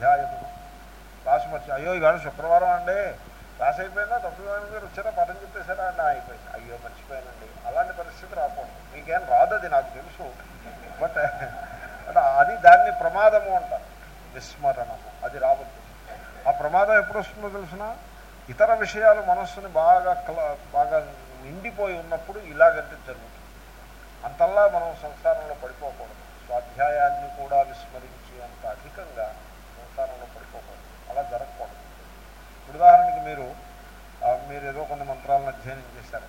స్వాధ్యాయము class మర్చి అయ్యో ఇవాళ శుక్రవారం అండి. క్లాస్ అయిపోయిందా తప్పుదాని గారు వచ్చారా? పదం చెప్పేశారా? అండి అయిపోయింది. అయ్యో మర్చిపోయానండి. అలాంటి పరిస్థితి రాకూడదు. మీకేం రాదు అది నాకు తెలుసు. బట్ అంటే అది దాన్ని ప్రమాదము అంటారు. విస్మరణము. అది రావద్దు. ఆ ప్రమాదం ఎప్పుడు వస్తుందో తెలిసిన? ఇతర విషయాలు మనస్సుని బాగా కల బాగా నిండిపోయి ఉన్నప్పుడు ఇలాగంటే జరుగుతుంది. అంతల్లా మనం సంసారంలో పడిపోకూడదు. స్వాధ్యాయాన్ని కూడా విస్మరించి అంత అధికంగా సంసారంలో పడిపోకూడదు అలా జరగకూడదు ఇప్పుడు ఉదాహరణకి మీరు మీరు ఏదో కొన్ని మంత్రాలను అధ్యయనం చేశారు.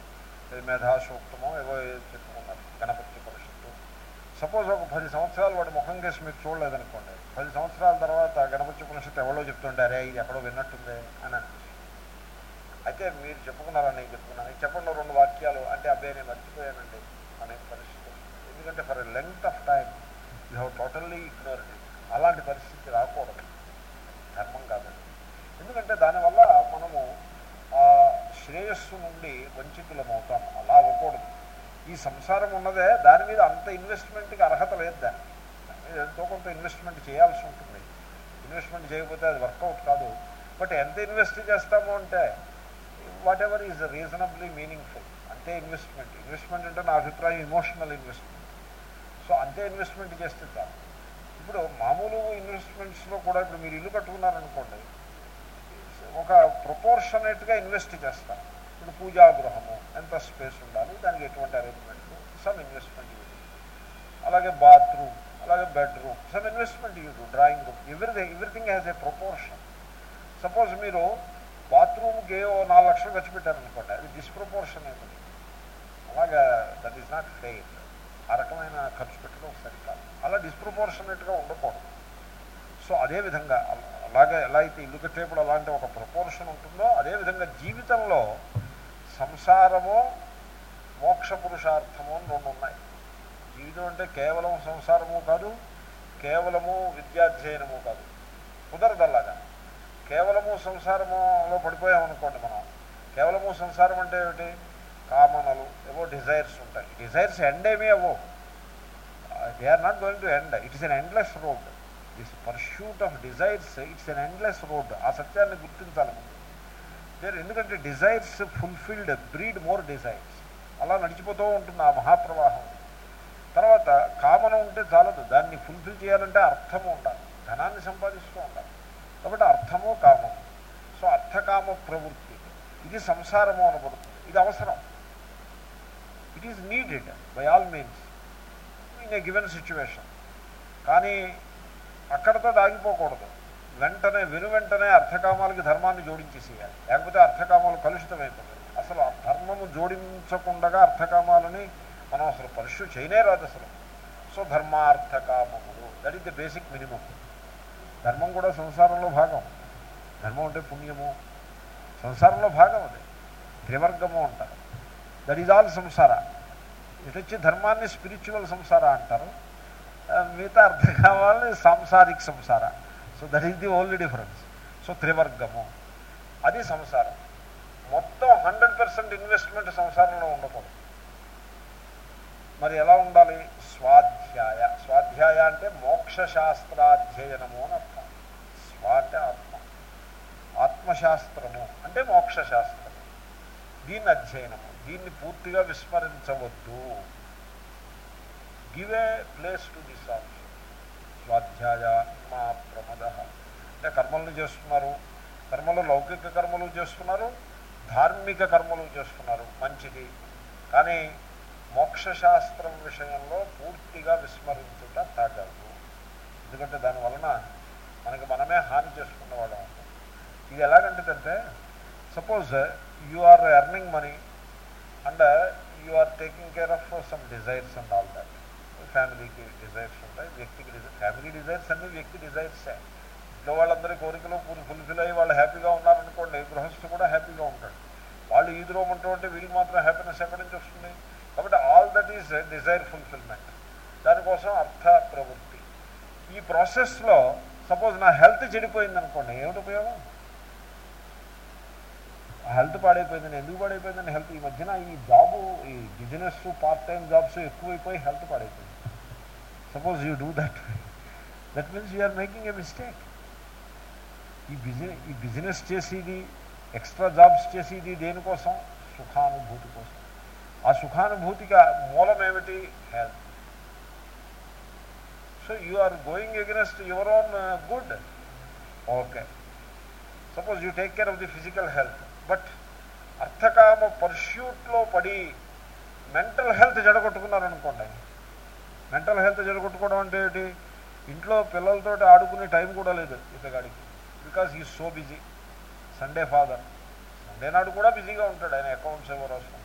ఏదో మేధాసూక్తమో ఏవో ఏదో చెప్పుకున్నారు గణపతి పరిషత్తు సపోజ్ ఒక పది సంవత్సరాలు వాడి ముఖం కేసు మీరు చూడలేదనుకోండి. పది సంవత్సరాల తర్వాత గణపతి ఉపనిషత్తు ఎవరో చెప్తుంటారే ఇది ఎక్కడో విన్నట్టుందే అని అనిపిస్తుంది. అయితే మీరు చెప్పుకున్నారని నేను చెప్పుకున్నాను. చెప్పండి రెండు వాక్యాలు అంటే అబ్బాయి నేను మర్చిపోయానండి అనే పరిస్థితి ఎందుకంటే for a length of time you have totally ignored అలాంటి పరిస్థితి రాకూడదు ధర్మం కాదండి ఎందుకంటే దానివల్ల మనము ఆ శ్రేయస్సు నుండి వంచితులమవుతాం. అలా అవ్వకూడదు. ఈ సంసారం ఉన్నదే దాని మీద అంత ఇన్వెస్ట్మెంట్కి అర్హత లేదు దాన్ని దాని మీద ఎంతో కొంత ఇన్వెస్ట్మెంట్ చేయాల్సి ఉంటుంది. ఇన్వెస్ట్మెంట్ చేయకపోతే అది వర్కౌట్ కాదు. బట్ ఎంత ఇన్వెస్ట్ చేస్తాము అంటే whatever is reasonably meaningful అంతే ఇన్వెస్ట్మెంట్. ఇన్వెస్ట్మెంట్ అంటే నా అభిప్రాయం ఇమోషనల్ ఇన్వెస్ట్మెంట్ సో అంతే ఇన్వెస్ట్మెంట్ చేస్తే చాలు. ఇప్పుడు మామూలు ఇన్వెస్ట్మెంట్స్లో కూడా ఇప్పుడు మీరు ఇల్లు కట్టుకున్నారనుకోండి ఒక ప్రొపోర్షనేట్గా ఇన్వెస్ట్ చేస్తారు. ఇప్పుడు పూజా గృహము ఎంత స్పేస్ ఉండాలి దానికి ఎటువంటి అరేంజ్మెంట్ సమ్ ఇన్వెస్ట్మెంట్ యూజ్ అలాగే బాత్రూమ్ అలాగే bedroom some investment use drawing room everything everything has a proportion suppose మీరు బాత్రూమ్కి ఓ నాలుగు లక్షలు ఖర్చు పెట్టారనుకోండి అది డిస్ప్రపోర్షన్ అవుతుంది అలాగా దట్ ఈస్ నాట్ ఫెయిర్ ఆ రకమైన ఖర్చు పెట్టడం సరికాదు. అలా డిస్ప్రపోర్షనేట్గా ఉండకూడదు. సో అదేవిధంగా అలాగే ఎలా అయితే ఇల్లు కట్టేప్పుడు అలాంటి ఒక ప్రపోర్షన్ ఉంటుందో అదేవిధంగా జీవితంలో సంసారము మోక్ష పురుషార్థము అని రెండు ఉన్నాయి. జీవితం అంటే కేవలం సంసారము కాదు కేవలము విద్యాధ్యయనము కాదు. కుదరదల్లాగా. కేవలము సంసారములో పడిపోయామనుకోండి మనం. కేవలము సంసారం అంటే ఏమిటి? కామనలు ఏవో డిజైర్స్ ఉంటాయి. డిజైర్స్ ఎండ్ ఏమీ అవ్వవు. They are not going to end. It is an endless road. This pursuit of desires it's an endless road. ఆ సత్యాన్ని గుర్తించాలి దేర్ ఎందుకంటే desires fulfilled breed more desires అలా నడిచిపోతూ ఉంటుంది ఆ మహాప్రవాహం. తర్వాత కామన ఉంటే చాలదు. దాన్ని ఫుల్ఫిల్ చేయాలంటే అర్థము ఉండాలి. ధనాన్ని సంపాదిస్తూ ఉండాలి. కాబట్టి అర్థము కామము. సో అర్థకామ ప్రవృత్తి. ఇది సంసారము అనబడుతుంది. ఇది అవసరం. It is needed by all means in a given situation కానీ అక్కడతో ఆగిపోకూడదు. వెంటనే వెను వెంటనే అర్థకామాలకి ధర్మాన్ని జోడించేసేయాలి. లేకపోతే అర్థకామాలు కలుషితమైపోతాయి. అసలు ఆ ధర్మము జోడించకుండా అర్థకామాలని మనం అసలు పరుషు చేయనే రాదు అసలు. So ధర్మార్థకామములు. That is the basic minimum ధర్మం కూడా సంసారంలో భాగం. ధర్మం అంటే పుణ్యము. సంసారంలో భాగం అది. త్రివర్గము అంటారు. దట్ ఈజ్ ఆల్ సంసార ఇటు వచ్చి ధర్మాన్ని స్పిరిచువల్ సంసార అంటారు. మిగతా అర్థం కావాలని సాంసారిక్ సంసార so that is the only difference so త్రివర్గము. అది సంసారం. మొత్తం హండ్రెడ్ పర్సెంట్ ఇన్వెస్ట్మెంట్ సంసారంలో ఉండకూడదు. మరి ఎలా ఉండాలి? స్వాధ్యాయ. స్వాధ్యాయ అంటే మోక్షశాస్త్రాధ్యయనము అని అర్థం. స్వ అంటే ఆత్మ. ఆత్మశాస్త్రము అంటే మోక్షశాస్త్రము. దీన్ని అధ్యయనము. దీన్ని పూర్తిగా విస్మరించవద్దు. Give a place to this also స్వాధ్యాయ మా ప్రమద. అంటే కర్మలను చేస్తున్నారు. కర్మలు లౌకిక కర్మలు చేస్తున్నారు. ధార్మిక కర్మలు చేస్తున్నారు. మంచిది. కానీ మోక్షశాస్త్రం విషయంలో పూర్తిగా విస్మరించుట తాగదు. ఎందుకంటే దాని వలన మనకి మనమే హాని చేసుకున్నవాడు ఇది ఎలాగంటుందంటే suppose you are earning money and you are taking care of some desires and all that ఫ్యామిలీకి డిజైర్స్ ఉంటాయి. వ్యక్తికి డిజైర్ ఫ్యామిలీ డిజైర్స్ అన్ని వ్యక్తి డిజైర్సే ఇంట్లో వాళ్ళందరి కోరికలు ఫుల్ఫిల్ అయ్యి వాళ్ళు హ్యాపీగా ఉన్నారనుకోండి గృహస్థు కూడా హ్యాపీగా ఉంటాడు. వాళ్ళు ఈదులో ఉంటూ అంటే వీళ్ళు మాత్రం హ్యాపీనెస్ ఎక్కడి నుంచి వస్తుంది? కాబట్టి all that is desire fulfilment దానికోసం అర్థ ప్రవృత్తి. ఈ ప్రాసెస్లో సపోజ్ నా హెల్త్ చెడిపోయింది అనుకోండి ఏమిటి ఉపయోగం? హెల్త్ పాడైపోయిందని ఎందుకు పాడైపోయిందని హెల్త్ ఈ మధ్యన ఈ జాబు ఈ బిజినెస్ పార్ట్ టైం జాబ్స్ ఎక్కువైపోయి హెల్త్ పాడైపోయింది. Suppose you do that means means are making a mistake ఈ బిజినెస్ ఈ బిజినెస్ చేసేది ఎక్స్ట్రా జాబ్స్ చేసేది దేనికోసం సుఖానుభూతి కోసం. ఆ సుఖానుభూతికి మూలం ఏమిటి? Health so you are going against your own good okay suppose you take care of the physical health but అర్థకామ పర్ష్యూట్లో పడి మెంటల్ హెల్త్ జడగొట్టుకున్నారనుకోండి. మెంటల్ హెల్త్ జరగొట్టుకోవడం అంటే ఏంటి? ఇంట్లో పిల్లలతో ఆడుకునే టైం కూడా లేదు ఇతగాడికి because he so busy Sunday father Sunday నాడు కూడా బిజీగా ఉంటాడు. ఆయన అకౌంట్స్ ఎవరు రాసుకుంటాడు.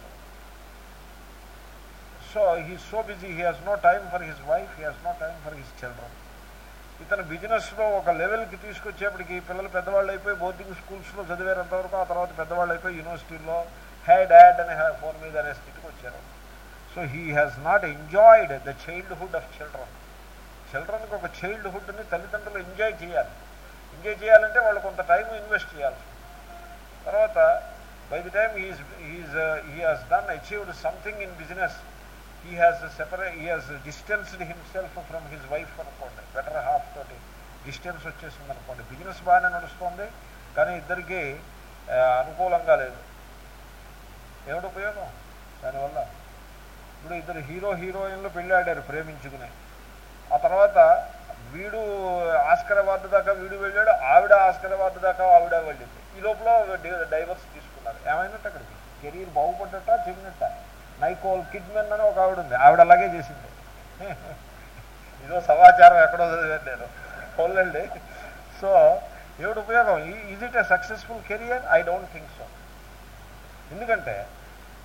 So he so busy he has no time for his wife he has no time for his children ఇతను బిజినెస్లో ఒక లెవెల్కి తీసుకొచ్చేప్పటికి పిల్లలు పెద్దవాళ్ళు అయిపోయి బోర్డింగ్ స్కూల్స్లో చదివేంతవరకు ఆ తర్వాత పెద్దవాళ్ళు అయిపోయి యూనివర్సిటీలో హ్యాడ్ డాడ్ అనే ఫోన్ మీద అనే స్థితికి వచ్చారు. So he has not enjoyed the childhood of children చిల్డ్రన్కి ఒక చైల్డ్హుడ్ని తల్లిదండ్రులు ఎంజాయ్ చేయాలి. ఎంజాయ్ చేయాలంటే వాళ్ళు కొంత టైం ఇన్వెస్ట్ చేయాలి. తర్వాత by the time he's he's he has done achieved something in business he has separate he has distanced himself from his wife అనుకోండి. Better half తోటి డిస్టెన్స్ వచ్చేసింది అనుకోండి. బిజినెస్ బాగానే నడుస్తుంది కానీ ఇద్దరికి అనుకూలంగా లేదు. ఏమిటి ఉపయోగం? దానివల్ల ఇప్పుడు ఇద్దరు హీరో హీరోయిన్లు పెళ్ళాడారు ప్రేమించుకునే. ఆ తర్వాత వీడు ఆస్కర్ అవార్డు దాకా వీడు వెళ్ళాడు ఆవిడ ఆస్కర్ అవార్డు దాకా ఆవిడ వెళ్ళింది. ఈ లోపల డైవర్స్ తీసుకున్నారు. ఏమైనట్టు అక్కడికి? కెరీర్ బాగుపడ్డట చెందినట్ట నైకోల్ కిడ్మెన్ అని ఒక ఆవిడ ఉంది. ఆవిడ అలాగే చేసింది. ఇదో సమాచారం ఎక్కడో చదివాను నేను. పోలండి సో ఏమిటి ఉపయోగం? Is it a successful career I don't think so ఎందుకంటే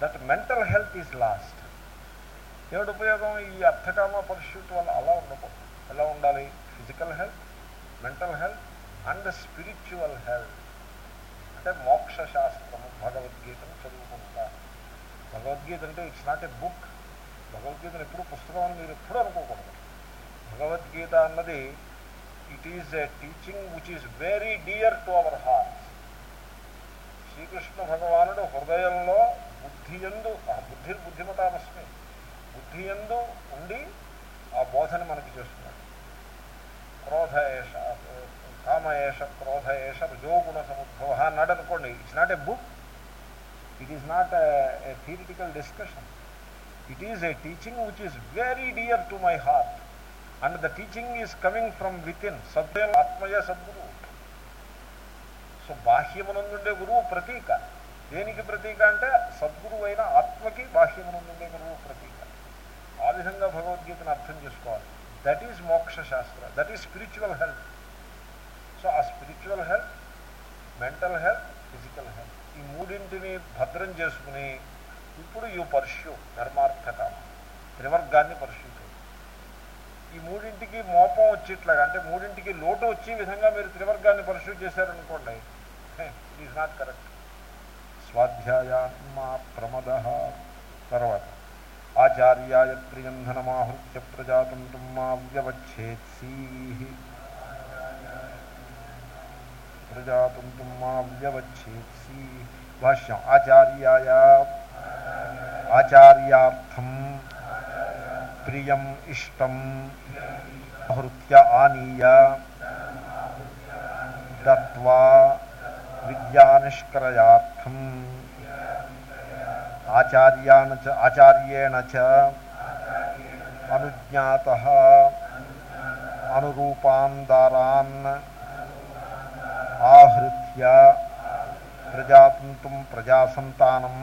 that mental health is lost ఏమిటి ఉపయోగం? ఈ అర్థకామ పరిస్థితి వల్ల అలా ఉండకూడదు. ఎలా ఉండాలి? Physical health mental health and spiritual health. అంటే మోక్ష శాస్త్రము భగవద్గీతను చదువుకుంటా. భగవద్గీత అంటే ఇట్స్ నాట్ ఎ బుక్. భగవద్గీతను ఎప్పుడు పుస్తకం అని మీరు ఎప్పుడు అనుకోకూడదు. భగవద్గీత అన్నది it is a teaching which is very dear to our hearts Sri Krishna భగవానుడు హృదయంలో బుద్ధి ఎందు ఆ బుద్ధి బుద్ధిమతామస్మి బుద్ధి ఎందు ఉండి ఆ బోధన మనకి చేస్తున్నాడు క్రోధ ఏష కామ క్రోధ ఏష రజోగుణ సముద్భవ అన్నాడు అనుకోండి it's not a book it is not a theoretical discussion it is a teaching which is very dear to my heart and the teaching is coming from within సద్యం ఆత్మయ సద్గురు సో బాహ్యమునందుండే గురువు ప్రతీక దేనికి ప్రతీక అంటే సద్గురువు అయిన ఆత్మకి బాహ్యమునందుండే గురువు ప్రతీక ఆ విధంగా భగవద్గీతను అర్థం చేసుకోవాలి. That is moksha shastra. That is spiritual health so ఆ spiritual health mental health physical health ఈ మూడింటిని భద్రం చేసుకుని ఇప్పుడు యూ పర్ష్యూ ధర్మార్థక త్రివర్గాన్ని పర్ష్యూ ఈ మూడింటికి మోపం వచ్చేట్లాగా అంటే మూడింటికి లోటు వచ్చే విధంగా మీరు త్రివర్గాన్ని పర్ష్యూ చేశారనుకోండి ఇట్ ఈస్ నాట్ కరెక్ట్ స్వాధ్యాయాత్మా ప్రమద. తర్వాత ఆచార్యాయ ప్రియంధనమాహృత్య ప్రజాతంతుం మా వ్యవచ్చేత్సీ ప్రజాతంతుం మా వ్యవచ్చేత్సీ భాష్యం ఆచార్యాయ ఆచార్యార్థం ప్రియం ఇష్టం హృత్య ఆనీయ దత్వా విద్యానిష్క్రయార్థం ఆచార్యాన ఆచార్యేణ చ అనుజ్ఞాత అనురూపాందారాన్ ఆహృత్య ప్రజాతంతుం ప్రజాసంతానం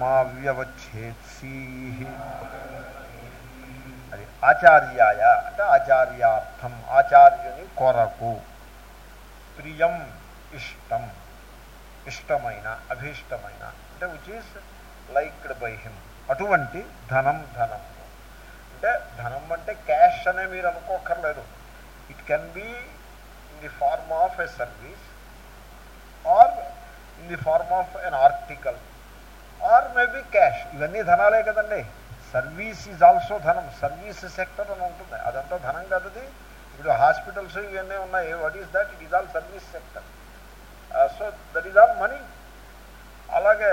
మా వ్యవచ్చేత్సీ అది ఆచార్యాయ అంటే ఆచార్యార్థం ఆచార్యుని కొరకు ప్రియం ఇష్టం ఇష్టమైన అభీష్టమైన అంటే which is liked by him అటువంటి ధనం ధనం. అంటే ధనం అంటే క్యాష్ అనే మీరు అనుకోకర్లేదు it can be in the form of a service or in the form of an article or maybe cash ఇవన్నీ ధనాలే కదండి. సర్వీస్ ఈజ్ ఆల్సో ధనం. సర్వీస్ సెక్టర్ అని ఉంటుంది. అదంతా ధనం కదది ఇప్పుడు హాస్పిటల్స్ ఇవన్నీ ఉన్నాయి. What is that it is all service sector so that is all money అలాగే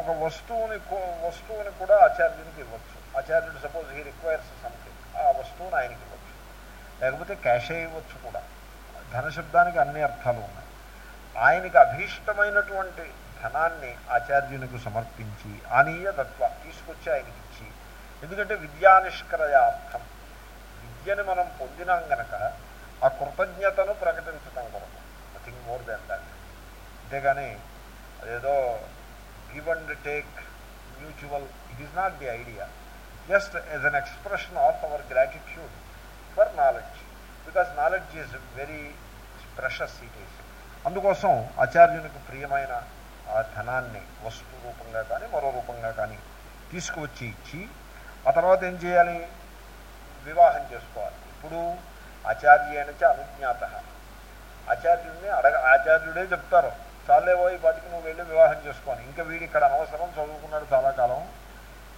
ఒక వస్తువుని వస్తువుని కూడా ఆచార్యునికి ఇవ్వచ్చు. ఆచార్యుడు సపోజ్ హీ రిక్వైర్స్ సంథింగ్ ఆ వస్తువుని ఆయనకి ఇవ్వచ్చు. లేకపోతే క్యాషే ఇవ్వచ్చు కూడా. ధనశబ్దానికి అన్ని అర్థాలు ఉన్నాయి. ఆయనకి అభీష్టమైనటువంటి ధనాన్ని ఆచార్యునికి సమర్పించి ఆనీయ తత్వ తీసుకొచ్చి ఆయనకి ఇచ్చి ఎందుకంటే విద్యానిష్క్రయార్థం విద్యని మనం పొందినాం గనక ఆ కృతజ్ఞతను ప్రకటించడం కొరకు నథింగ్ మోర్ దాన్ దాట్ అంతేగాని అదేదో give and take mutual it is not the idea just as an expression of our gratitude for knowledge because knowledge is very precious it is అందుకోసం ఆచార్యునికి ప్రియమైన ఆ ధనాన్ని వస్తు రూపంగా కానీ మరో రూపంగా కానీ తీసుకువచ్చి ఇచ్చి ఆ తర్వాత ఏం చేయాలి? వివాహం చేసుకోవాలి. ఇప్పుడు ఆచార్యేణచ అనుజ్ఞాత. ఆచార్యుడిని అడగ ఆచార్యుడే చెప్తారు. చాలేవో ఈ పాటికి నువ్వు వెళ్ళి వివాహం చేసుకోని. ఇంకా వీడి ఇక్కడ అనవసరం చదువుకున్నాడు చాలా కాలం.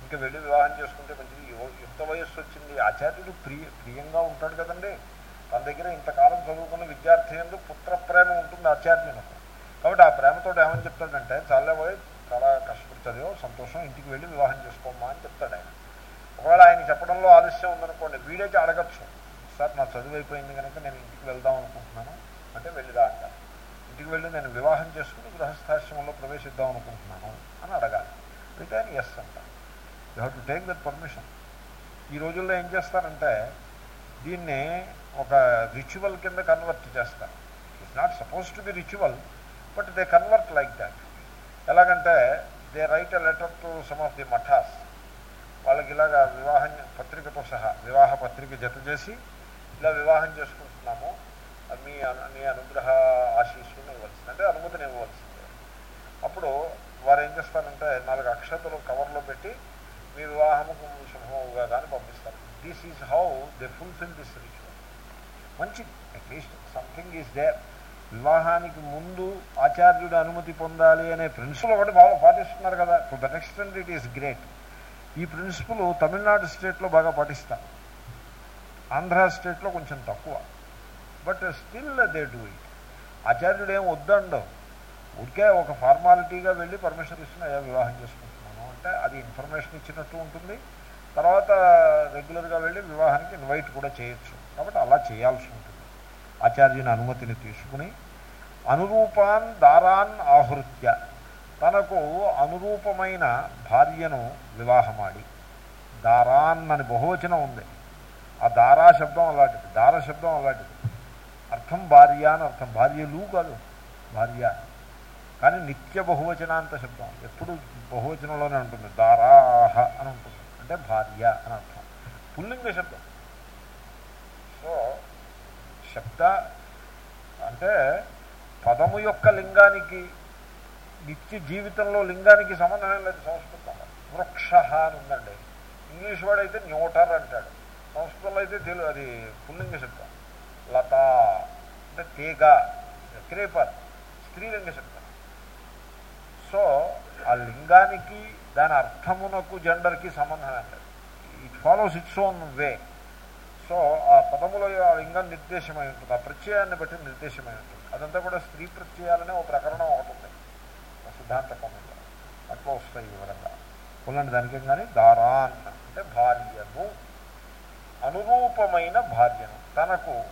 ఇంకా వెళ్ళి వివాహం చేసుకుంటే మంచిది. యుక్త వయస్సు వచ్చింది? ఆచార్యుడు ప్రియ ప్రియంగా ఉంటాడు కదండి. తన దగ్గర ఇంతకాలం చదువుకున్న విద్యార్థి ఎందుకు పుత్ర ప్రేమ ఉంటుంది ఆచార్యులకు కాబట్టి ఆ ప్రేమతో ఏమని చెప్తాడంటే చాలేవో చాలా కష్టపడుతుందో సంతోషం ఇంటికి వెళ్ళి వివాహం చేసుకోమ్మా అని చెప్తాడు ఆయన. ఒకవేళ ఆయన చెప్పడంలో ఆలస్యం ఉందనుకోండి వీడైతే అడగచ్చు. సార్ నా చదువు అయిపోయింది కనుక నేను ఇంటికి వెళ్దాం అనుకుంటున్నాను. అంటే వెళ్ళిరా అంటారు. ఇంటికి వెళ్ళి నేను వివాహం చేసుకుని గృహస్థాశ్రమంలో ప్రవేశిద్దాం అనుకుంటున్నాను అని అడగాలి. అయితే అని ఎస్ అంట. You have to take that permission ఈ రోజుల్లో ఏం చేస్తారంటే దీన్ని ఒక రిచువల్ కింద కన్వర్ట్ చేస్తారు. It's not suppose to be ritual but they convert like that ఎలాగంటే they write a letter to some of the mathas వాళ్ళకి ఇలాగా వివాహం పత్రికతో సహా వివాహ పత్రిక జత చేసి ఇలా వివాహం చేసుకుంటున్నాము. మీ అను- మీ అనుగ్రహ ఆశీస్ ఇవ్వాల్సింది అంటే అనుమతిని ఇవ్వవలసిందే అప్పుడు వారు ఏం చేస్తారంటే నక్షత్రం కవర్లో పెట్టి మీ వివాహముకు శుభముగా కానీ పంపిస్తారు. This is how they fulfil this ritual మంచిది. At least something is there వివాహానికి ముందు ఆచార్యుడు అనుమతి పొందాలి అనే ప్రిన్సిపల్ ఒకటి బాగా పాటిస్తున్నారు కదా. To that extent it is great ఈ ప్రిన్సిపల్ తమిళనాడు స్టేట్లో బాగా పాటిస్తారు. ఆంధ్ర స్టేట్లో కొంచెం తక్కువ. But still they do it ఆచార్యుడు ఏం వద్దండవు. ఊరికే ఒక ఫార్మాలిటీగా వెళ్ళి పర్మిషన్ ఇస్తున్నా వివాహం చేసుకుంటాం అంటే అది ఇన్ఫర్మేషన్ ఇచ్చినట్టు ఉంటుంది. తర్వాత రెగ్యులర్గా వెళ్ళి వివాహానికి ఇన్వైట్ కూడా చేయొచ్చు. కాబట్టి అలా చేయాల్సి ఉంటుంది. ఆచార్యుని అనుమతిని తీసుకుని అనురూపాన్ దారాన్ ఆహృత్య తనకు అనురూపమైన భార్యను వివాహమాడి. దారాన్ అని బహువచనం ఉంది. ఆ దారా శబ్దం అలాంటిది. దార శబ్దం అలాంటిది. అర్థం భార్య అని అర్థం. భార్యలు కాదు. భార్య. కానీ నిత్య బహువచనాంత శబ్దం. ఎప్పుడు బహువచనంలోనే ఉంటుంది. దారాహ అని ఉంటుంది. అంటే భార్య అని అర్థం. పుల్లింగ శబ్దం. సో శబ్ద అంటే పదము యొక్క లింగానికి నిత్య జీవితంలో లింగానికి సంబంధం లేదు సంస్కృతంలో. వృక్ష అని ఉందండి. ఇంగ్లీష్ వాడైతే న్యూటర్ అంటాడు. సంస్కృతంలో అయితే తెలుగు అది పుల్లింగ శబ్దం. లత. అంటే తీగ. క్రేపర్. స్త్రీలింగ శబ్దం. సో ఆ లింగానికి దాని అర్థమునకు జెండర్కి సంబంధం లేదు. It follows its own way so ఆ పదములో ఆ లింగం నిర్దేశమై ఉంటుంది. ఆ ప్రత్యయాన్ని బట్టి నిర్దేశమై ఉంటుంది. అదంతా కూడా స్త్రీ ప్రత్యయాలనే ఒక ప్రకరణం ఒకటి ఉంది. ఆ సిద్ధాంత కోణంలో అట్లా వస్తాయి వివరంగా. పుల్లండి దానికి కానీ దారాన్ అంటే భార్యను అనురూపమైన భార్యను. తనకు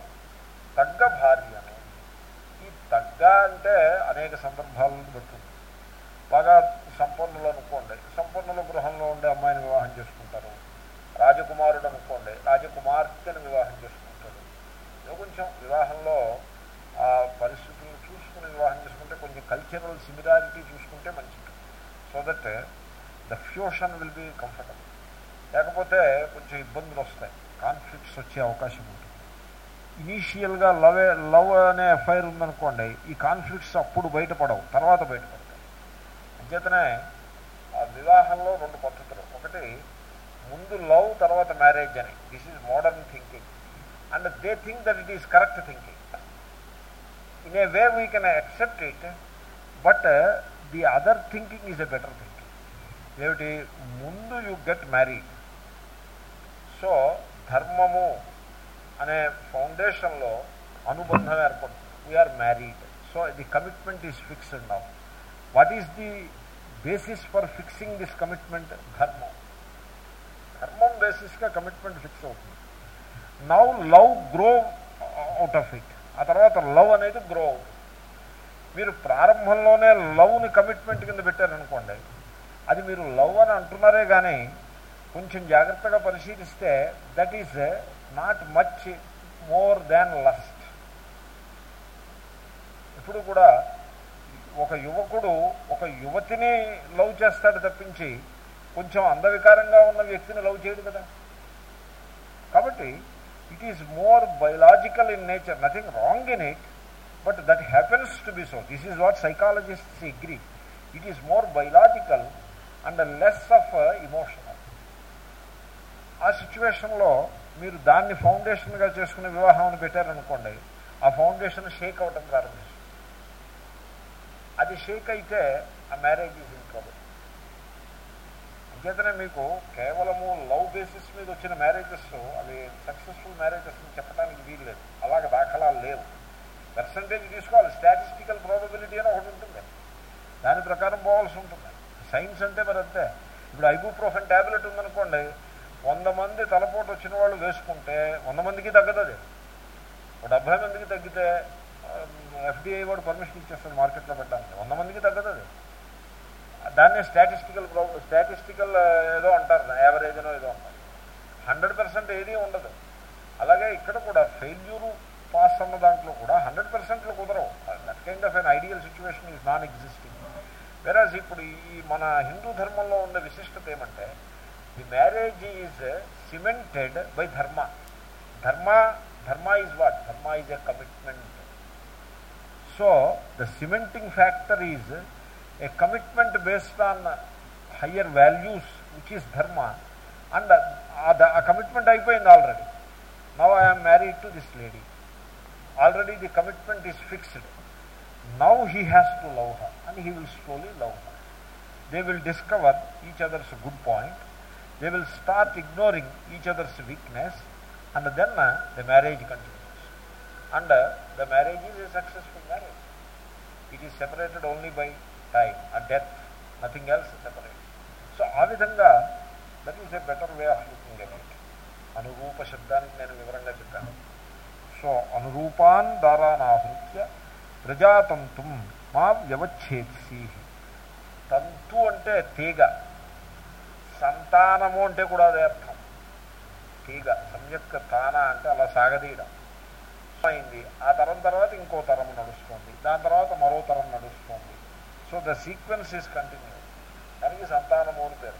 తగ్గ భార్యను. ఈ తగ్గ అంటే అనేక సందర్భాలను బట్టి బాగా సంపన్నులు అనుకోండి సంపన్నుల గృహంలో ఉండే అమ్మాయిని వివాహం చేసుకుంటారు. రాజకుమారుడు అనుకోండి రాజకుమార్తెను వివాహం చేసుకుంటారు. కొంచెం వివాహంలో ఆ పరిస్థితులను చూసుకుని వివాహం చేసుకుంటే కొంచెం కల్చరల్ సిమిలారిటీ చూసుకుంటే మంచిది. So that the fusion will be comfortable లేకపోతే కొంచెం ఇబ్బందులు వస్తాయి. కాన్ఫ్లిక్ట్స్ వచ్చే అవకాశం ఉంటుంది. ఇనీషియల్గా లవ్ లవ్ అనే ఎఫ్ఐఆర్ ఉందనుకోండి ఈ కాన్ఫ్లిక్ట్స్ అప్పుడు బయటపడవు. తర్వాత బయటపడవు. అంచేతనే ఆ వివాహంలో రెండు పద్ధతులు. ఒకటి ముందు లవ్ తర్వాత మ్యారేజ్ అని. This is modern thinking and they think that it is correct thinking in a way we can accept it but the other thinking is a better thinking ఏమిటి? ముందు యు గెట్ మ్యారీడ్ సో ధర్మము అనే ఫౌండేషన్లో అనుబంధం ఏర్పడుతుంది. We are married so the commitment is fixed now what is the basis for fixing this commitment ధర్మం ధర్మం బేసిస్గా కమిట్మెంట్ ఫిక్స్ అవుతుంది. Now love grow out of it ఆ తర్వాత లవ్ అనేది గ్రో అవుతుంది. మీరు ప్రారంభంలోనే లవ్ని కమిట్మెంట్ కింద పెట్టారనుకోండి అది మీరు లవ్ అని అంటున్నారే కానీ కొంచెం జాగ్రత్తగా పరిశీలిస్తే that is not much more than lust ఇప్పుడు కూడా ఒక యువకుడు ఒక యువతిని లవ్ చేస్తాడు తప్పించి కొంచెం అందవికారంగా ఉన్న వ్యక్తిని లవ్ చేయడు కదా. కాబట్టి it is more biological in nature nothing wrong in it but that happens to be so this is what psychologists agree it is more biological and less of emotional ఆ సిచ్యువేషన్లో మీరు దాన్ని ఫౌండేషన్గా చేసుకునే వివాహం అని పెట్టారనుకోండి ఆ ఫౌండేషన్ షేక్ అవటం ప్రారంభిస్తుంది. అది షేక్ అయితే ఆ మ్యారేజ్ ఈజ్ ఇన్ ట్రబుల్ అంచేతనే మీకు కేవలము లవ్ బేసిస్ మీద వచ్చిన మ్యారేజెస్ అవి సక్సెస్ఫుల్ మ్యారేజెస్ అని చెప్పడానికి వీల్లేదు. అలాగే దాఖలాలు లేవు. పర్సంటేజ్ తీసుకోవాలి. స్టాటిస్టికల్ ప్రాబబిలిటీ అని ఒకటి ఉంటుంది. దాని ప్రకారం పోవాల్సి ఉంటుంది. సైన్స్ అంటే మరి అంతే. ఇప్పుడు ఐబుప్రోఫెన్ ట్యాబ్లెట్ ఉందనుకోండి వంద మంది తలపోటు వచ్చిన వాళ్ళు వేసుకుంటే వంద మందికి తగ్గదు అది. ఒక డెబ్బై మందికి తగ్గితే ఎఫ్డిఐ వాడు పర్మిషన్ ఇచ్చేస్తుంది మార్కెట్లో పెట్టడానికి. వంద మందికి తగ్గదు అది. దాన్ని స్టాటిస్టికల్ ప్రాబ్లం స్టాటిస్టికల్ ఏదో అంటారు యావరేజ్ అనో ఏదో అంటారు. హండ్రెడ్ పర్సెంట్ ఏదీ ఉండదు. అలాగే ఇక్కడ కూడా ఫెయిల్యూరు పాస్ అన్న దాంట్లో కూడా హండ్రెడ్ పర్సెంట్లు కుదరవు. That kind of an ideal situation is non existing వెరాజ్ ఇప్పుడు ఈ మన హిందూ ధర్మంలో ఉన్న విశిష్టత ఏమంటే the marriage is cemented by dharma dharma dharma is what dharma is a commitment so the cementing factor is a commitment based on higher values which is dharma and uh, the, a commitment అయిపోయింది already now I'm married to this lady already the commitment is fixed now he has to love her and he will slowly love her they will discover each other's good point they will start ignoring each other's weakness and then the marriage continues and the marriage is a successful marriage it is separated only by time uh death nothing else separate so ఆ విధంగా that is a better way of looking about అనురూప శబ్దానికి నేను వివరంగా చెప్పాను. So అనురూపాన్ దారానాహృత్య ప్రజాతంతుం మా వ్యవచ్ఛేత్సి తంతు అంటే తీగ. సంతానము అంటే కూడా అదే అర్థం. తీగ సంయుక్త తాన అంటే అలా సాగదీయడం. అయింది. ఆ తరం తర్వాత ఇంకో తరం నడుస్తుంది. దాని తర్వాత మరో తరం నడుస్తుంది. So the sequence is continue దానికి సంతానము అని పేరు.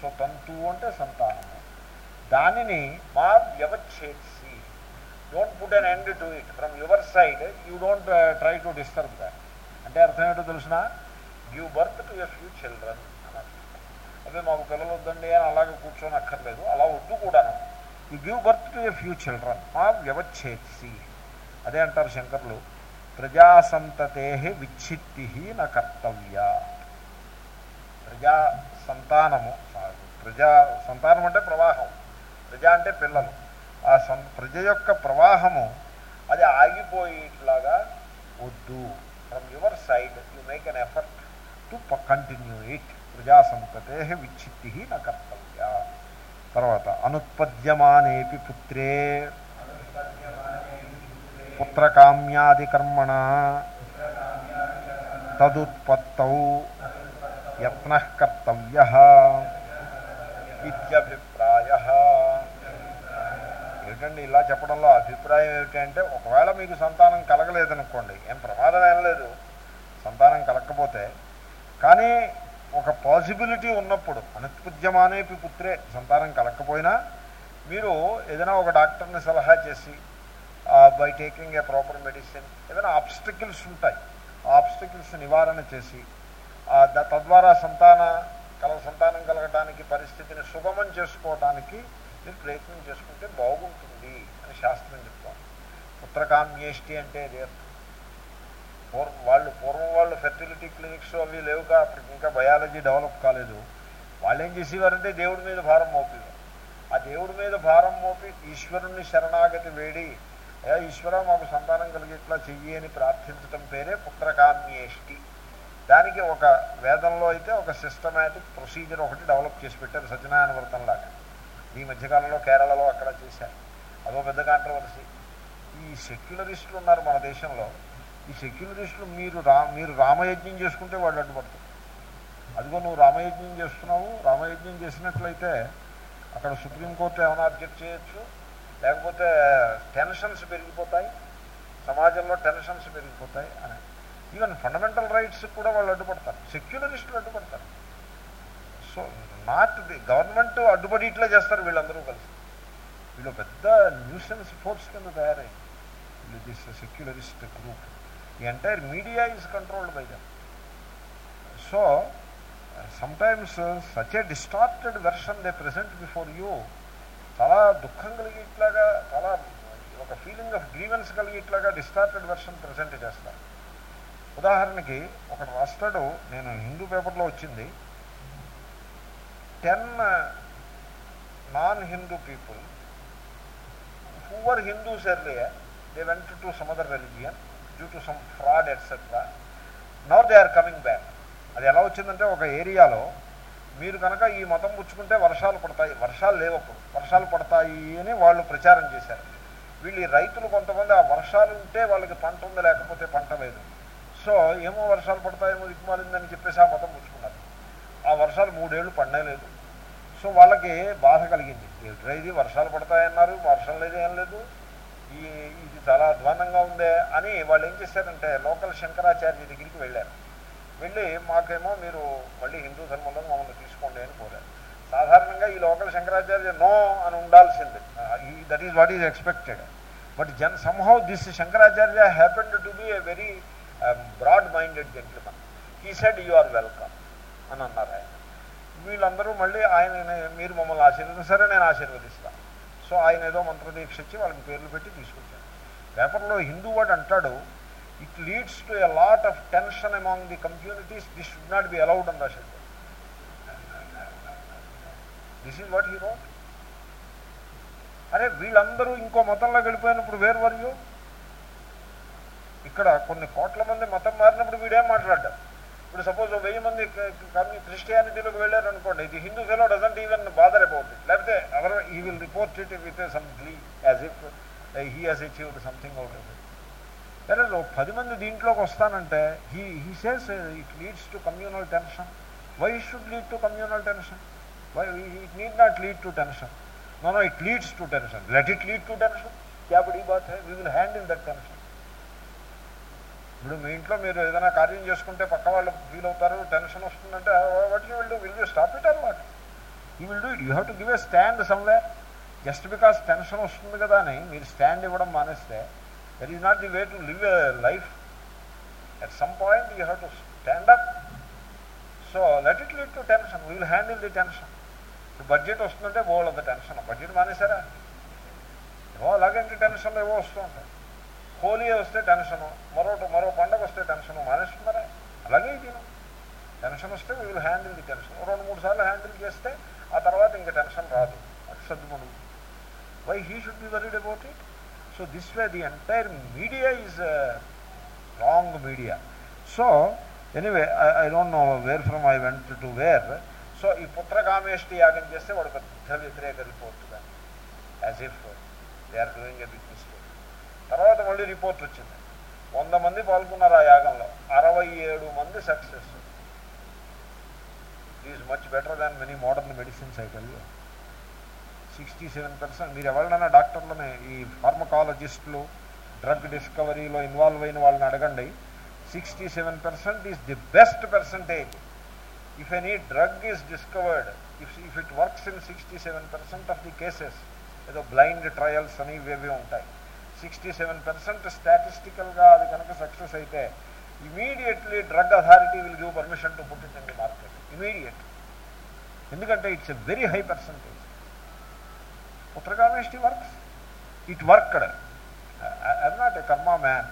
సో తంతు అంటే సంతానము. దానిని మా వ్యవచ్ఛేసి don't put an end to it from your side you don't try to disturb that అంటే అర్థం ఏంటో తెలిసిన? Give birth to your few children అదే మాకు పిల్లలు వద్దండి అని అలాగే కూర్చొని అక్కర్లేదు. అలా వద్దు కూడాను. You give birth to a few children మా వ్యవచ్ఛేసి అదే అంటారు శంకర్లు ప్రజాసంతతే విచ్ఛిత్తి నా కర్తవ్య. ప్రజా సంతానము ప్రజా సంతానం అంటే ప్రవాహం. ప్రజా అంటే పిల్లలు. ఆ సం ప్రజ యొక్క ప్రవాహము అది ఆగిపోయేట్లాగా వద్దు. From your side you make an effort to continue it ప్రజాసంతతే విచ్ఛిత్తి నా కర్తవ్య. తర్వాత అనుత్పద్యమానేపి పుత్రే. పుత్రకామ్యాదికర్మణ తదుత్పత్తౌ యత్న కర్తవ్య ఇత్యభిప్రాయ. ఏమిటండి ఇలా చెప్పడంలో అభిప్రాయం ఏమిటంటే ఒకవేళ మీకు సంతానం కలగలేదనుకోండి ఏం ప్రమాదం ఏం లేదు సంతానం కలగకపోతే. కానీ ఒక పాసిబిలిటీ ఉన్నప్పుడు అనుత్పుజ్యమానేపి పుత్రే సంతానం కలగకపోయినా మీరు ఏదైనా ఒక డాక్టర్ని సలహా చేసి by taking a proper medicine ఏదైనా ఆబ్స్టికల్స్ ఉంటాయి. ఆ ఆబ్స్టికల్స్ నివారణ చేసి తద్వారా సంతాన కల సంతానం కలగటానికి పరిస్థితిని సుగమం చేసుకోవటానికి మీరు ప్రయత్నం చేసుకుంటే బాగుంటుంది అని శాస్త్రం చెప్తాం పుత్రకామ్యేష్టి అంటే అదే పూర్వం వాళ్ళు పూర్వం వాళ్ళు ఫెర్టిలిటీ క్లినిక్స్ అవి లేవుగా అప్పటికి ఇంకా బయాలజీ డెవలప్ కాలేదు. వాళ్ళు ఏం చేసేవారంటే దేవుడి మీద భారం మోపేవారు. ఆ దేవుడి మీద భారం మోపి ఈశ్వరుణ్ణి శరణాగతి వేడి అయ్యా ఈశ్వర మాకు సంతానం కలిగేట్లా చెయ్యి అని ప్రార్థించటం పేరే పుత్రకామ్యేష్టి. దానికి ఒక వేదంలో అయితే ఒక సిస్టమేటిక్ ప్రొసీజర్ ఒకటి డెవలప్ చేసి పెట్టారు సత్యనారాయణ వ్రతంలాగా ఈ మధ్యకాలంలో కేరళలో అక్కడ చేశారు. అదో పెద్ద కాంట్రవర్సీ ఈ సెక్యులరిస్టులు ఉన్నారు మన దేశంలో. ఈ సెక్యులరిస్టులు మీరు రా మీరు రామయజ్ఞం చేసుకుంటే వాళ్ళు అడ్డుపడతారు. అదిగో నువ్వు రామయజ్ఞం చేస్తున్నావు. రామయజ్ఞం చేసినట్లయితే అక్కడ సుప్రీంకోర్టు ఏమైనా అబ్జెక్ట్ చేయొచ్చు? లేకపోతే టెన్షన్స్ పెరిగిపోతాయి. సమాజంలో టెన్షన్స్ పెరిగిపోతాయి అని. ఈవెన్ ఫండమెంటల్ రైట్స్ కూడా వాళ్ళు అడ్డుపడతారు. సెక్యులరిస్టులు అడ్డుపడతారు. సో నాట్ ది గవర్నమెంట్ అడ్డుపడి ఇట్లా చేస్తారు వీళ్ళందరూ కలిసి. వీళ్ళు పెద్ద న్యూసెన్స్ ఫోర్స్ కింద తయారై వీళ్ళు this secularist group the entire media is controlled by them so sometimes such a distorted version they present before you చాలా దుఃఖం కలిగేట్లాగా చాలా ఒక ఫీలింగ్ ఆఫ్ గ్రీవెన్స్ కలిగేట్లాగా డిస్టార్టెడ్ వెర్షన్ ప్రజెంట్ చేస్తారు ఉదాహరణకి ఒకడు రాస్తాడు నేను హిందూ పేపర్లో వచ్చింది. Ten non Hindu people who were Hindus earlier they went to some other other religion due to some fraud etcetera now they are coming back అది ఎలా వచ్చిందంటే ఒక ఏరియాలో మీరు కనుక ఈ మతం పుచ్చుకుంటే వర్షాలు పడతాయి వర్షాలు లేవప్పుడు వర్షాలు పడతాయి అని వాళ్ళు ప్రచారం చేశారు. వీళ్ళు ఈ రైతులు కొంతమంది ఆ వర్షాలు ఉంటే వాళ్ళకి పంట ఉంది లేకపోతే పంట లేదు. సో ఏమో వర్షాలు పడతాయేమో దిక్కుమాలిందని చెప్పేసి ఆ మతం పుచ్చుకున్నారు. ఆ వర్షాలు మూడేళ్ళు పండలేదు లేదు. సో వాళ్ళకి బాధ కలిగింది. ఏమిట్రా ఇది? వర్షాలు పడతాయన్నారు వర్షం లేదు ఏం లేదు. ఈ ఇది చాలా అధ్వానంగా ఉందే అని వాళ్ళు ఏం చేశారంటే లోకల్ శంకరాచార్య దగ్గరికి వెళ్ళారు. వెళ్ళి మాకేమో మీరు మళ్ళీ హిందూ ధర్మంలో మమ్మల్ని తీసుకోండి అని కోరారు. సాధారణంగా ఈ లోకల్ శంకరాచార్య నో అని ఉండాల్సింది. That is what is expected but Jan somehow this Shankaracharya happened to be a very broad minded gentleman he said you are welcome అని అన్నారు ఆయన. వీళ్ళందరూ మళ్ళీ ఆయన మీరు మమ్మల్ని ఆశీర్వదించారు సరే నేను ఆశీర్వదిస్తాను. సో ఆయన ఏదో మంత్రదీక్ష ఇచ్చి వాళ్ళకి పేర్లు పెట్టి తీసుకొచ్చారు. పేపర్లో హిందూ వాడు అంటాడు it leads to a lot of tension among the communities this should not be allowed అని రాశాడు this is what he wrote అరే వీళ్ళందరూ ఇంకో మతంలో వెళ్ళిపోయినప్పుడు వేరు వర్యు ఇక్కడ కొన్ని కోట్ల మంది మతం మారినప్పుడు వీడేం మాట్లాడ్డాం ఇప్పుడు సపోజ్ వెయ్యి మంది క్రిస్టియానిటీలోకి వెళ్ళారు అనుకోండి ఇది Hindu fellow doesn't even bother about it లేకపోతే other he will report it with some glee as if he has achieved something out of it సరే పది మంది దీంట్లోకి వస్తానంటే he he says it leads to communal tension why should lead to communal tension why it need not lead to tension no no it leads to tension let it lead to tension క్యా బడీ బాత్ high we will handle that tension ఇప్పుడు మీ ఇంట్లో మీరు ఏదైనా కార్యం చేసుకుంటే పక్క వాళ్ళు ఫీల్ అవుతారు టెన్షన్ వస్తుందంటే what you will do will you stop it or what you will do it you have to give a stand somewhere just because tension వస్తుంది కదా అని మీరు స్టాండ్ ఇవ్వడం మానేస్తే that is not the way to live a life at some point you have to stand up so let it lead to tension will handle the tension budget వస్తుందంటే బోల్ అంత tension budget మానేశారా? ఏవో అలాగంటే టెన్షన్లు ఏవో వస్తూ ఉంటాయి హోలీ వస్తే టెన్షను మరో మరో పండగ వస్తే టెన్షను మానేస్తున్నారా? అలాగే ఇది. టెన్షన్ వస్తే we'll will handle the tension రెండు మూడు సార్లు హ్యాండిల్ చేస్తే ఆ తర్వాత ఇంకా టెన్షన్ రాదు. అది సర్దుమను why he should be worried about it so this way the entire media is wrong media so anyway I don't know where from I went to where so ఈ పుత్రకామేష్టి యాగం చేస్తే వాడు పెద్ద వ్యతిరేక రిపోర్ట్ కానీ as if they are doing a big mistake తర్వాత మళ్ళీ రిపోర్ట్ వచ్చింది వంద మంది పాల్గొన్నారు ఆ యాగంలో అరవై ఏడు మంది success is much better than many modern medicines I tell you sixty seven percent. మీరు ఎవరినైనా డాక్టర్లని ఈ ఫార్మకాలజిస్టులు డ్రగ్ డిస్కవరీలో ఇన్వాల్వ్ అయిన వాళ్ళని అడగండి. Sixty seven percent is the best percentage. If any drug is discovered if if it works in sixty seven percent of the cases ఏదో blind trials అని ఇవేవి ఉంటాయి. సిక్స్టీ సెవెన్ పర్సెంట్ స్టాటిస్టికల్గా అది కనుక సక్సెస్ అయితే immediately drug authority will give permission to put it in the market. Immediate. ఎందుకంటే it's a very high percentage. Putrakameshti works it worked I'm not a karma man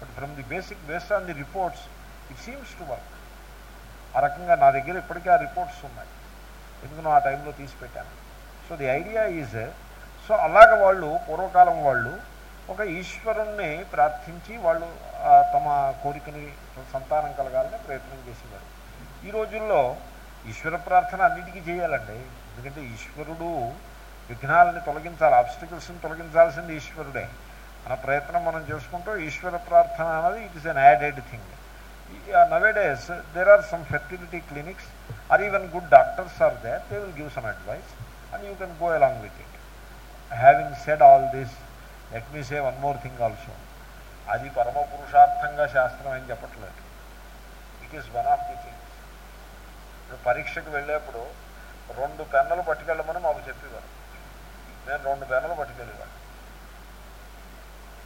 but from the basic based on the reports it seems to work ఆ రకంగా నా దగ్గర ఇప్పటికే ఆ reports ఉన్నాయి. ఎందుకు ఆ టైంలో తీసి పెట్టాను so the idea is so అలాగ వాళ్ళు పూర్వకాలం వాళ్ళు ఒక ఈశ్వరుణ్ణి ప్రార్థించి వాళ్ళు తమ కోరికని సంతానం కలగాలని ప్రయత్నం చేసేవారు. ఈ రోజుల్లో ఈశ్వర ప్రార్థన అన్నిటికీ చేయాలండి. ఎందుకంటే ఈశ్వరుడు విఘ్నాలని తొలగించాలి ఆబ్స్టికల్స్ని తొలగించాల్సింది ఈశ్వరుడే. మన ప్రయత్నం మనం చేసుకుంటూ ఈశ్వర ప్రార్థన అన్నది it is an added thing nowadays there are some fertility clinics or even good doctors are there they will give some advice and you can go along with it having said all this let me say one more thing also అది పరమ పురుషార్థంగా శాస్త్రం అని చెప్పట్లేదు. It is one of the things పరీక్షకు వెళ్ళేప్పుడు రెండు పెన్నులు పట్టుకెళ్ళమని మాకు చెప్పేవారు. నేను రెండు పెన్నులు పట్టుకెళ్ళేవాడు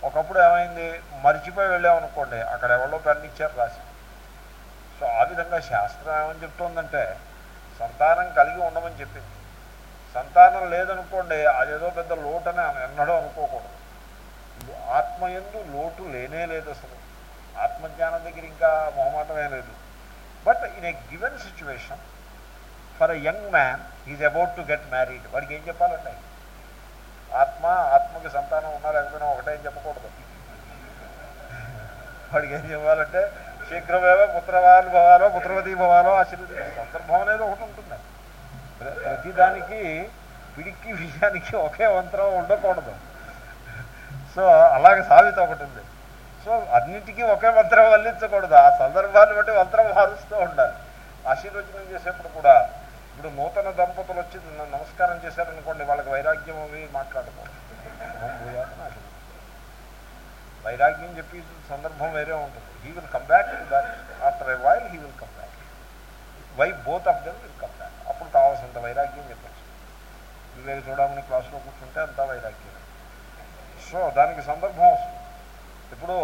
ఒకప్పుడు ఏమైంది? మర్చిపోయి వెళ్ళామనుకోండి అక్కడ ఎవరో పెన్ను ఇచ్చారు రాసి. సో ఆ విధంగా శాస్త్రం ఏమని చెప్తోందంటే సంతానం కలిగి ఉండమని చెప్పింది. సంతానం లేదనుకోండి అదేదో పెద్ద లోటని ఎన్నడూ అనుకోకూడదు. ఆత్మయందు లోటు లేనే లేదు అసలు. ఆత్మజ్ఞానం దగ్గర ఇంకా మొహమాటమే లేదు. But in a given situation for a young man is about to get married. వాడికి ఏం చెప్పాలండి ఆత్మ ఆత్మకి సంతానం ఉన్నా లేకపోయినా ఒకటే చెప్పకూడదు. వాడికి ఏం చెప్పాలంటే శీఘ్రమేవో పుత్రవాన్ భవాలో పుత్రవతి భవాలో ఆశీర్వది సందర్భం అనేది ఒకటి ఉంటుంది. ప్రతిదానికి పిడికి విషయానికి ఒకే మంత్రం ఉండకూడదు. సో అలాగే సామెత ఒకటి ఉంది. సో అన్నిటికీ ఒకే మంత్రం వల్లించకూడదు. ఆ సందర్భాన్ని బట్టి మంత్రం మారుస్తూ ఉండాలి. ఆశీర్వచనం చేసేప్పుడు కూడా ఇప్పుడు నూతన దంపతులు వచ్చి నమస్కారం చేశారనుకోండి వాళ్ళకి వైరాగ్యం అవి మాట్లాడకూడదు ఓం వైరాగ్యం చెప్పి సందర్భం వేరే ఉంటుంది. He will come back to that after I while he will come back why both of them will come back అప్పుడు కావాల్సినంత వైరాగ్యం చెప్పచ్చు వివేక చూడమని క్లాసులో కూర్చుంటే అంతా వైరాగ్యం. సో దానికి సందర్భం వస్తుంది. ఇప్పుడు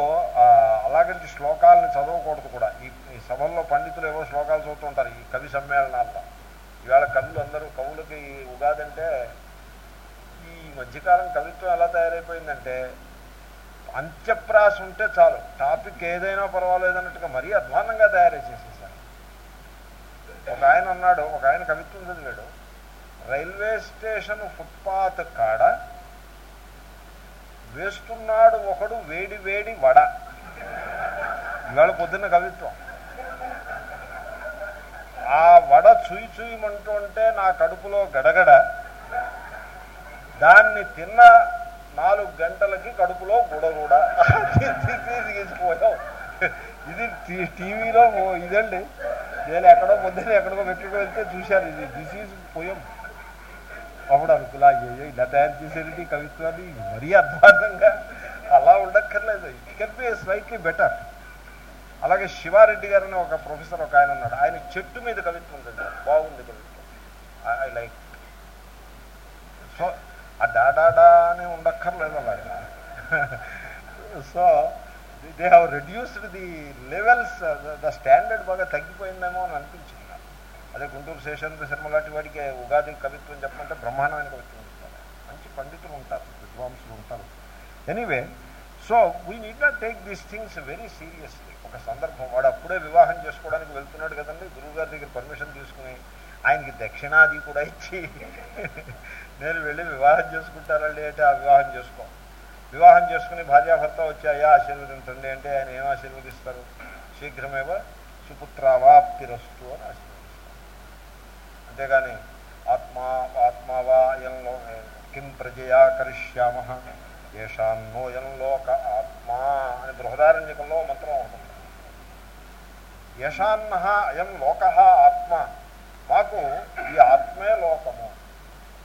అలాగంటి శ్లోకాలను చదవకూడదు కూడా. ఈ ఈ సభల్లో పండితులు ఏవో శ్లోకాలు చదువుతుంటారు ఈ కవి సమ్మేళనాల్లో. ఇవాళ కవులు అందరూ కవులకి ఉగాది అంటే ఈ మధ్యకాలం కవిత్వం ఎలా తయారైపోయిందంటే అంత్యప్రాస ఉంటే చాలు టాపిక్ ఏదైనా పర్వాలేదు అన్నట్టుగా మరీ అధ్వానంగా తయారు చేసేసారు ఒక ఆయన అన్నాడు ఒక ఆయన కవిత్వం చదివాడు రైల్వే స్టేషన్ ఫుట్పాత్ కాడ వేస్తున్నాడు ఒకడు వేడి వేడి వడ. ఇవాళ పొద్దున్న కవిత్వం. ఆ వడ చూయి చూయమంటుంటే నా కడుపులో గడగడ. దాన్ని తిన్న నాలుగు గంటలకి కడుపులో గుడగుడ. తీసుకుపోయాం ఇది టీవీలో ఇదండి. నేను ఎక్కడో పొద్దున్న ఎక్కడికో పెట్టుకు వెళ్తే చూశాను. ఇది దిస్ ఈజ్ పోయం. అప్పుడు అనుకులా అయ్యో ఇలా తయారు చేసేది కవిత్వాన్ని మరీ అద్భుతంగా. అలా ఉండక్కర్లేదు. It can be slightly better అలాగే శివారెడ్డి గారని ఒక ప్రొఫెసర్ ఒక ఆయన ఉన్నాడు. ఆయన చెట్టు మీద కవిత్వం చదివారు. బాగుంది కవిత్వం. ఐ లైక్ సో ఆ డాడాడా అని ఉండక్కర్లేదు అలాగా so they have reduced the levels the standard బాగా తగ్గిపోయిందేమో అని అనిపించింది అదే గుంటూరు శేషేంద్ర శర్మ లాంటి వాడికి ఉగాది కవిత్వం చెప్పమంటే బ్రహ్మాండమైన కవిత్వం చెప్తారు. మంచి పండితులు ఉంటారు విద్వాంసులు ఉంటారు. Anyway so we need not take these things very seriously ఒక సందర్భం. వాడు అప్పుడే వివాహం చేసుకోవడానికి వెళ్తున్నాడు కదండి. గురువుగారి దగ్గర పర్మిషన్ తీసుకుని ఆయనకి దక్షిణాది కూడా ఇచ్చి నేను వెళ్ళి వివాహం చేసుకుంటారండి అంటే ఆ వివాహం చేసుకో. వివాహం చేసుకుని భార్యాభర్త వచ్చాయా ఆశీర్వదించండి అంటే ఆయన ఏం ఆశీర్వదిస్తారు? శీఘ్రమేవ సుపుత్రావాప్తిరస్తు అని ఆశీర్వదిస్తారు. అంతేగాని ఆత్మా ఆత్మావాయంలో కిం ప్రజయా కరిష్యామ? ఏషాన్నోయం లోక ఆత్మా అని బృహదారణ్యకంలో మంత్రం ఉంటుంది. యశాన్న అయం లోక ఆత్మ. మాకు ఈ ఆత్మే లోకము.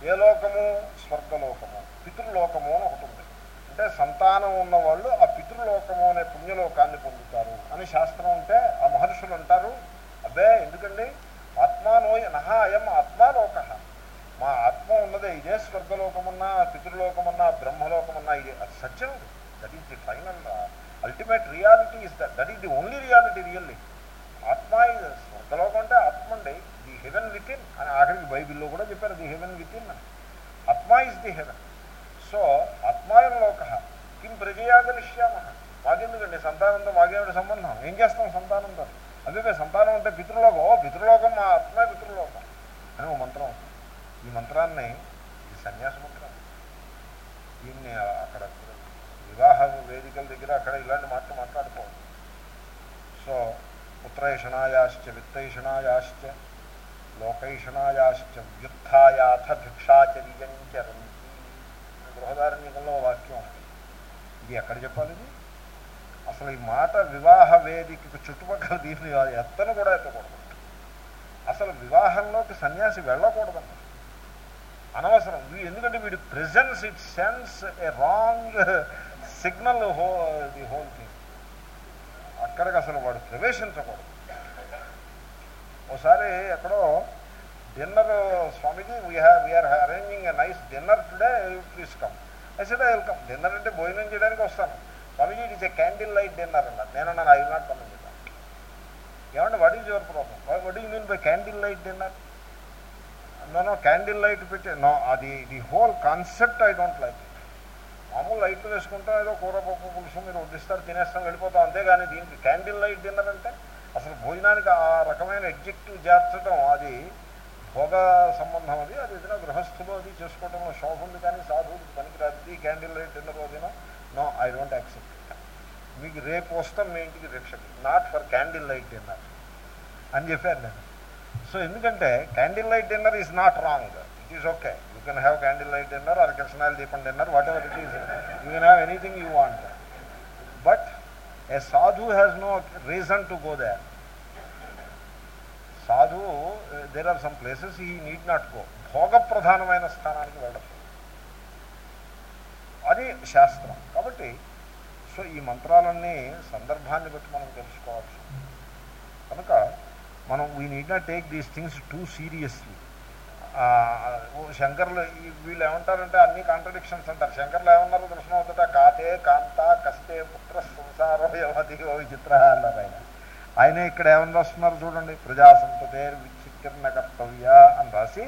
ఏ లోకము? స్వర్గలోకము. పితృలోకము అని ఒకటి ఉంది. అంటే సంతానం ఉన్నవాళ్ళు ఆ పితృలోకము అనే పుణ్యలోకాన్ని పొందుతారు అని శాస్త్రం ఉంటే ఆ మహర్షులు అంటారు అబ్బే ఎందుకండి ఆత్మానోయ నహ అయం ఆత్మాలోక మా ఆత్మ ఉన్నదే ఇదే స్వర్గలోకమున్నా పితృలోకమున్నా బ్రహ్మలోకమున్నా ఇది అది సత్యం that is the final ultimate reality is that that is the only reality really ఆత్మ ఇది స్వర్గలోకం అంటే ఆత్మ అండి ది హెవెన్ విత్ ఇన్ అని ఆఖరికి బైబిల్లో కూడా చెప్పారు ది హెవెన్ విత్ ఇన్ అని ఆత్మ ఇస్ ది హెవెన్ సో ఆత్మాయం లోక కిం ప్రజయాగలిష్యామ మాకెందుకండి సంతానంతో మాకేమిటి సంబంధం ఏం చేస్తాం సంతానంతో అదే సంతానం అంటే పితృలోకం ఓ పితృలోకం మా ఆత్మే పితృలోకం అని ఓ మంత్రం ఉంది. ఈ మంత్రాన్ని ఈ సన్యాస మంత్రం దీన్ని అక్కడ వివాహ వేదికల దగ్గర అక్కడ ఇలాంటి మాటలు మాట్లాడుకోవాలి సో పుత్రైషణాయాశ్చ విత్తైషణాయాశ్చ లోకైషణాయాశ్చ వ్యుత్థాయాథ భిక్షాచర్యంచరంతి బృహదారణ్యకంలో వాక్యం ఉంది ఇది ఎక్కడ చెప్పాలి ఇది అసలు ఈ మాట వివాహ వేదికకు చుట్టుపక్కల దీన్ని ఎత్తను కూడా ఎత్తకూడదు అసలు వివాహంలోకి సన్యాసి వెళ్ళకూడదండి అనవసరం. ఎందుకంటే వీడి presence it sends a wrong signal హో ది హోల్ థింగ్ అక్కడికి అసలు వాడు ప్రవేశించకూడదు. ఒకసారి ఎక్కడో dinner Swamiji we have we're arranging a nice dinner today please come I welcome dinner అంటే భోజనం చేయడానికి వస్తాను. Swamiji it is a candle light dinner అన్నారు నా ఐ నాట్ కమ్ ఏమంటే what is your problem what you mean by candle light dinner no candle light పెట్టి no అది the whole concept I don't like మామూలు లైట్లు వేసుకుంటాం ఏదో కూర పప్పు పులుసు మీరు వడ్డిస్తారు తినేస్తాం వెళ్ళిపోతాం అంతేగాని దీనికి క్యాండిల్ లైట్ డిన్నర్ అంటే అసలు భోజనానికి ఆ రకమైన ఎగ్జెక్టివ్ చేర్చడం అది భోగ సంబంధం అది అది ఏదైనా గృహస్థులు అది చేసుకోవడంలో శోభ ఉంది కానీ సాధువులకు పనికిరాదు. క్యాండిల్ లైట్ డిన్నర్ అదినా నో ఐ డోంట్ యాక్సెప్ట్ మీకు రేపు వస్తాం మీ ఇంటికి రిక్షకి not for candle light dinner అని చెప్పారు నేను. సో ఎందుకంటే candle light dinner is not wrong it is okay you can have candle light dinner or కృష్ణాయిల్ దీపం dinner whatever it is you can have anything you want but a sadhu has no reason to go there sadhu there are some places he need not go భోగ ప్రధానమైన స్థానానికి వెళ్ళదు అది శాస్త్రం కాబట్టి so ఈ మంత్రాలన్నీ సందర్భాన్ని బట్టి మనం తెలుసుకోవాల్సి కనుక మనం we need not take these things too seriously శంకర్లు వీళ్ళు ఏమంటారంటే అన్ని కాంట్రడిక్షన్స్ అంటారు. శంకర్లు ఏమన్నారు దృష్టి అవుతుంట కాతే కాంత కస్తే పుత్ర సంసారో యవతి విచిత్ర అన్నారు ఆయన. ఆయన ఇక్కడ ఏమని రాస్తున్నారు చూడండి ప్రజా సంతతే విచిత్రణ కర్తవ్య అని రాసి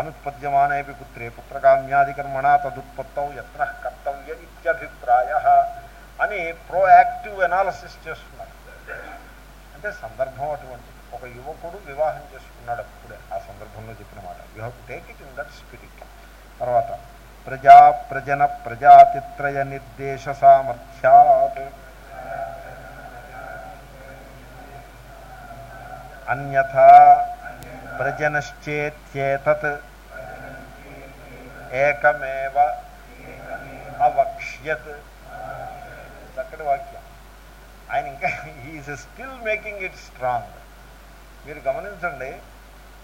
అనుత్పద్యమానేపి పుత్రే పుత్రకామ్యాధికర్మణ తదుత్పత్తౌ యత్న కర్తవ్య ఇత్యభిప్రాయ అని ప్రోయాక్టివ్ ఎనాలసిస్ చేస్తున్నారు అంటే సందర్భం అటువంటి ఒక యువకుడు వివాహం చేసుకున్నాడు అప్పుడే. ఆ సందర్భంలో చెప్పిన మాట you have to take it in that spirit తర్వాత ప్రజా ప్రజన ప్రజాతిత్రయ నిర్దేశ సామర్థ్యాత్. అన్యథ ప్రజనశ్చేత్యేతత్. ఏకమేవ అవక్ష్యత్. చక్కటి వాక్యం. ఆయన ఇంకా is still making it strong మీరు గమనించండి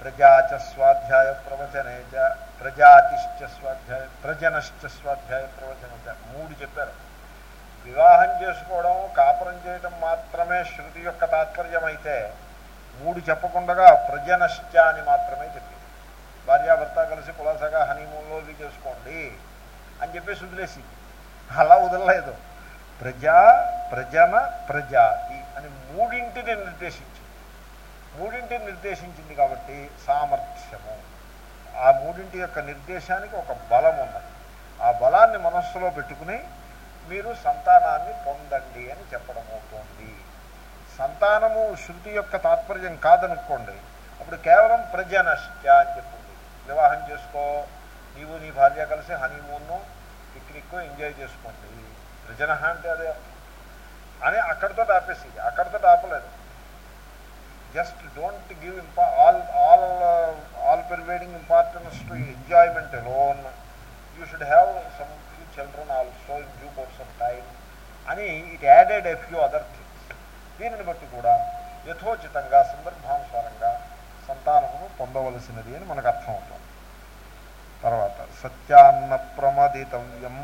ప్రజాచ స్వాధ్యాయ ప్రవచనేచ ప్రజాతిశ్చ స్వాధ్యాయ ప్రజనశ్చ స్వాధ్యాయ ప్రవచన మూడు చెప్పారు. వివాహం చేసుకోవడం కాపురం చేయడం మాత్రమే శృతి యొక్క తాత్పర్యం అయితే మూడు చెప్పకుండా ప్రజనశ్చ అని మాత్రమే చెప్పింది భార్యాభర్త కలిసి కులాసగా హనీమూన్లో చేసుకోండి అని చెప్పేసి వదిలేసింది. అలా వదలలేదు. ప్రజా ప్రజన ప్రజాతి అని మూడింటిని నిర్దేశించింది. మూడింటిని నిర్దేశించింది కాబట్టి సామర్థ్యము. ఆ మూడింటి యొక్క నిర్దేశానికి ఒక బలం ఉన్నది. ఆ బలాన్ని మనస్సులో పెట్టుకుని మీరు సంతానాన్ని పొందండి అని చెప్పడం అవుతుంది. సంతానము శృతి యొక్క తాత్పర్యం కాదనుకోండి అప్పుడు కేవలం ప్రజనశ్చ అని చెప్పింది. వివాహం చేసుకో నీవు నీ భార్య కలిసి హనీమూన్ను పిక్నిక్ ఎంజాయ్ చేసుకోండి. ప్రజన అంటే అదే. అని అక్కడితో ఆపేసింది అక్కడితో ఆపలేదు just don't give ఇంపా all all all pervading importance to enjoyment alone you should have some few children also in due course of time అని it added a few other things దీనిని బట్టి కూడా యథోచితంగా సందర్భానుసారంగా సంతానమును పొందవలసినది అని మనకు అర్థమవుతుంది తర్వాత సత్యాన్న ప్రమదితవ్యం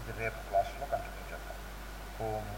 ఇది రేపు క్లాస్లో కంటిన్యూ చేద్దాం ఓం